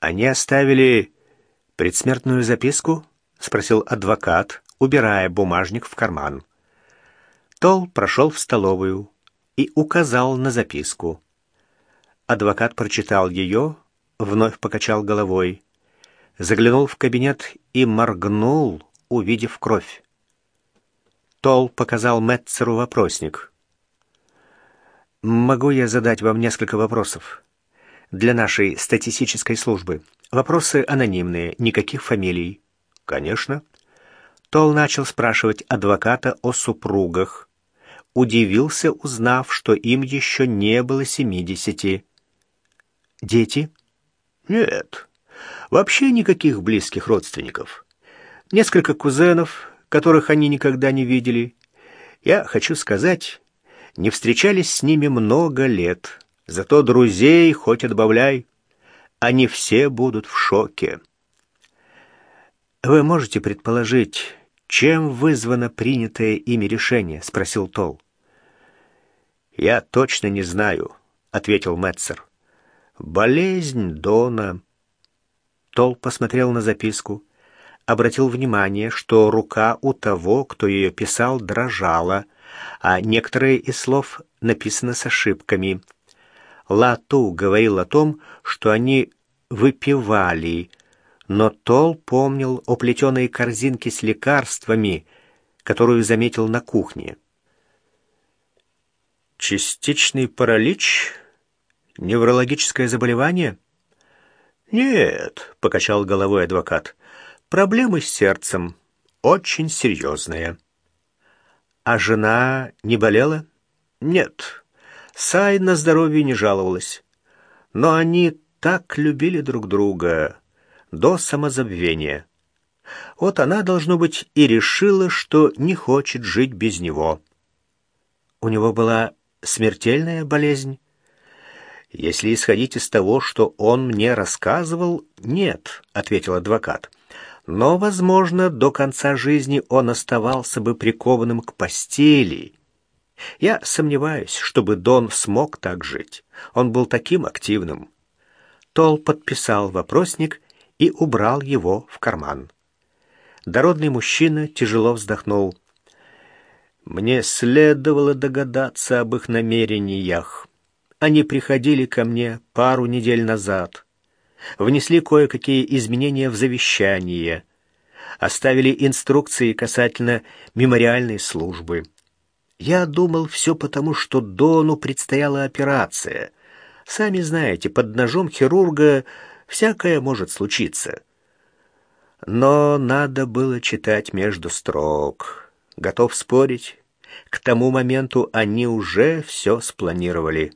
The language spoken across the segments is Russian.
Они оставили предсмертную записку? спросил адвокат, убирая бумажник в карман. Тол прошел в столовую и указал на записку. Адвокат прочитал ее, вновь покачал головой, заглянул в кабинет и моргнул, увидев кровь. Тол показал Метцеру вопросник. «Могу я задать вам несколько вопросов?» «Для нашей статистической службы. Вопросы анонимные, никаких фамилий». «Конечно». Тол начал спрашивать адвоката о супругах. Удивился, узнав, что им еще не было семидесяти. «Дети?» «Нет, вообще никаких близких родственников. Несколько кузенов, которых они никогда не видели. Я хочу сказать, не встречались с ними много лет. Зато друзей хоть отбавляй. Они все будут в шоке». «Вы можете предположить, чем вызвано принятое ими решение?» — спросил Тол. «Я точно не знаю», — ответил Метцер. «Болезнь Дона». Тол посмотрел на записку, обратил внимание, что рука у того, кто ее писал, дрожала, а некоторые из слов написаны с ошибками. Лату говорил о том, что они выпивали, но Тол помнил о плетеной корзинке с лекарствами, которую заметил на кухне. «Частичный паралич? Неврологическое заболевание?» «Нет», — покачал головой адвокат, — «проблемы с сердцем очень серьезные». «А жена не болела?» «Нет, Сай на здоровье не жаловалась. Но они так любили друг друга, до самозабвения. Вот она, должно быть, и решила, что не хочет жить без него. У него была смертельная болезнь? Если исходить из того, что он мне рассказывал, нет, ответил адвокат. Но, возможно, до конца жизни он оставался бы прикованным к постели. Я сомневаюсь, чтобы Дон смог так жить. Он был таким активным. Тол подписал вопросник и убрал его в карман. Дородный мужчина тяжело вздохнул. «Мне следовало догадаться об их намерениях. Они приходили ко мне пару недель назад, внесли кое-какие изменения в завещание, оставили инструкции касательно мемориальной службы. Я думал все потому, что Дону предстояла операция. Сами знаете, под ножом хирурга Всякое может случиться. Но надо было читать между строк. Готов спорить, к тому моменту они уже все спланировали.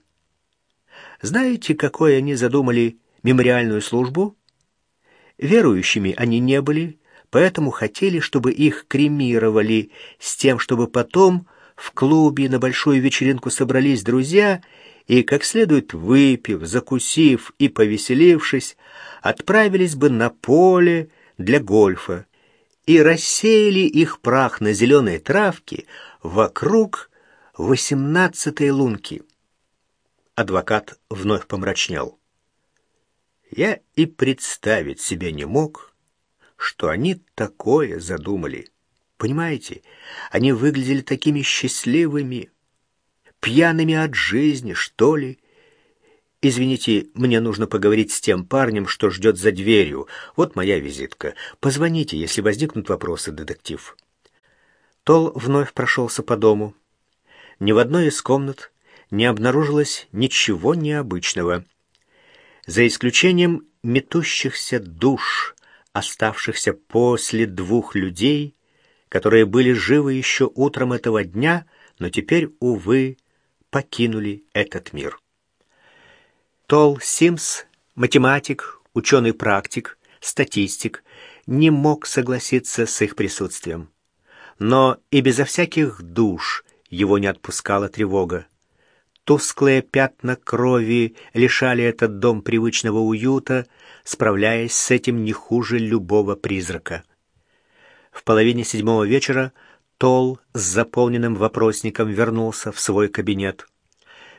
Знаете, какой они задумали мемориальную службу? Верующими они не были, поэтому хотели, чтобы их кремировали, с тем, чтобы потом в клубе на большую вечеринку собрались друзья и, как следует выпив, закусив и повеселившись, отправились бы на поле для гольфа и рассеяли их прах на зеленой травке вокруг восемнадцатой лунки. Адвокат вновь помрачнел. Я и представить себе не мог, что они такое задумали. Понимаете, они выглядели такими счастливыми, пьяными от жизни, что ли. Извините, мне нужно поговорить с тем парнем, что ждет за дверью. Вот моя визитка. Позвоните, если возникнут вопросы, детектив. Тол вновь прошелся по дому. Ни в одной из комнат не обнаружилось ничего необычного. За исключением метущихся душ, оставшихся после двух людей, которые были живы еще утром этого дня, но теперь, увы, покинули этот мир. Тол Симс, математик, ученый-практик, статистик, не мог согласиться с их присутствием. Но и безо всяких душ его не отпускала тревога. Тусклые пятна крови лишали этот дом привычного уюта, справляясь с этим не хуже любого призрака. В половине седьмого вечера Тол с заполненным вопросником вернулся в свой кабинет.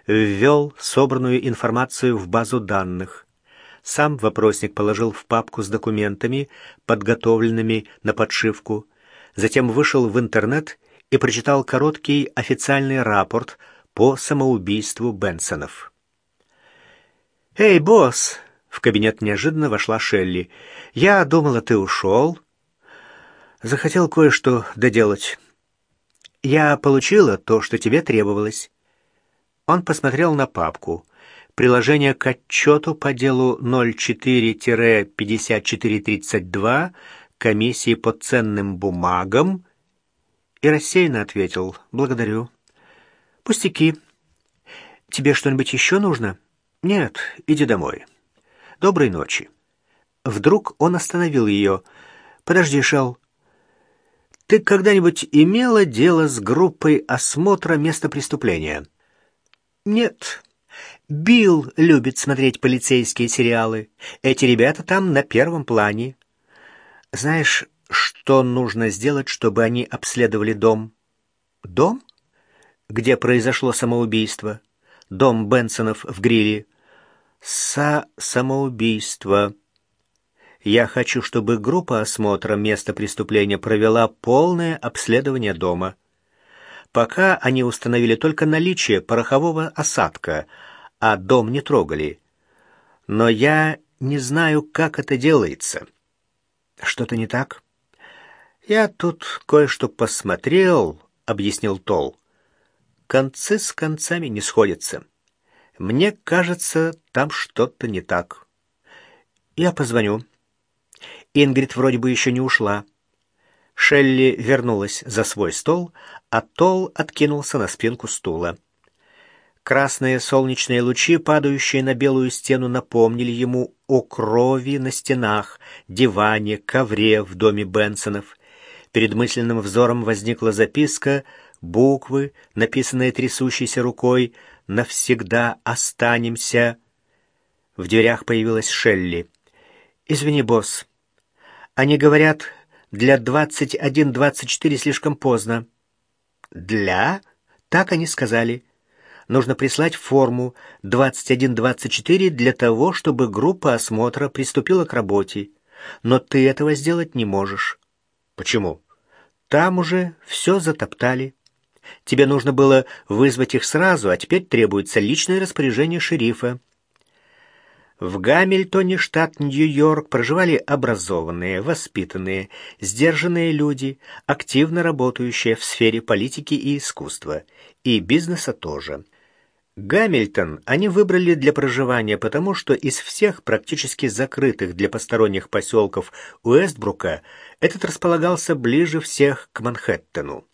Ввел собранную информацию в базу данных. Сам вопросник положил в папку с документами, подготовленными на подшивку, затем вышел в интернет и прочитал короткий официальный рапорт по самоубийству Бенсонов. «Эй, босс!» — в кабинет неожиданно вошла Шелли. «Я думала, ты ушел. Захотел кое-что доделать. Я получила то, что тебе требовалось». Он посмотрел на папку — приложение к отчету по делу 04-5432 комиссии по ценным бумагам и рассеянно ответил «Благодарю». «Пустяки. Тебе что-нибудь еще нужно?» «Нет, иди домой. Доброй ночи». Вдруг он остановил ее. «Подожди, Шел. Ты когда-нибудь имела дело с группой осмотра места преступления?» «Нет». Билл любит смотреть полицейские сериалы. Эти ребята там на первом плане. Знаешь, что нужно сделать, чтобы они обследовали дом? Дом? Где произошло самоубийство? Дом Бенсонов в гриле. Са-самоубийство. Я хочу, чтобы группа осмотра места преступления провела полное обследование дома. Пока они установили только наличие порохового осадка — а дом не трогали. Но я не знаю, как это делается. Что-то не так? Я тут кое-что посмотрел, объяснил Тол. Концы с концами не сходятся. Мне кажется, там что-то не так. Я позвоню. Ингрид вроде бы еще не ушла. Шелли вернулась за свой стол, а Тол откинулся на спинку стула. Красные солнечные лучи, падающие на белую стену, напомнили ему о крови на стенах, диване, ковре в доме Бенсонов. Перед мысленным взором возникла записка, буквы, написанные трясущейся рукой «Навсегда останемся». В дверях появилась Шелли. «Извини, босс. Они говорят, для двадцать один двадцать четыре слишком поздно». «Для?» Так они сказали нужно прислать форму 2124 для того, чтобы группа осмотра приступила к работе. Но ты этого сделать не можешь. Почему? Там уже все затоптали. Тебе нужно было вызвать их сразу, а теперь требуется личное распоряжение шерифа. В Гамильтоне, штат Нью-Йорк, проживали образованные, воспитанные, сдержанные люди, активно работающие в сфере политики и искусства, и бизнеса тоже. Гамильтон они выбрали для проживания, потому что из всех практически закрытых для посторонних поселков Уэстбрука этот располагался ближе всех к Манхэттену.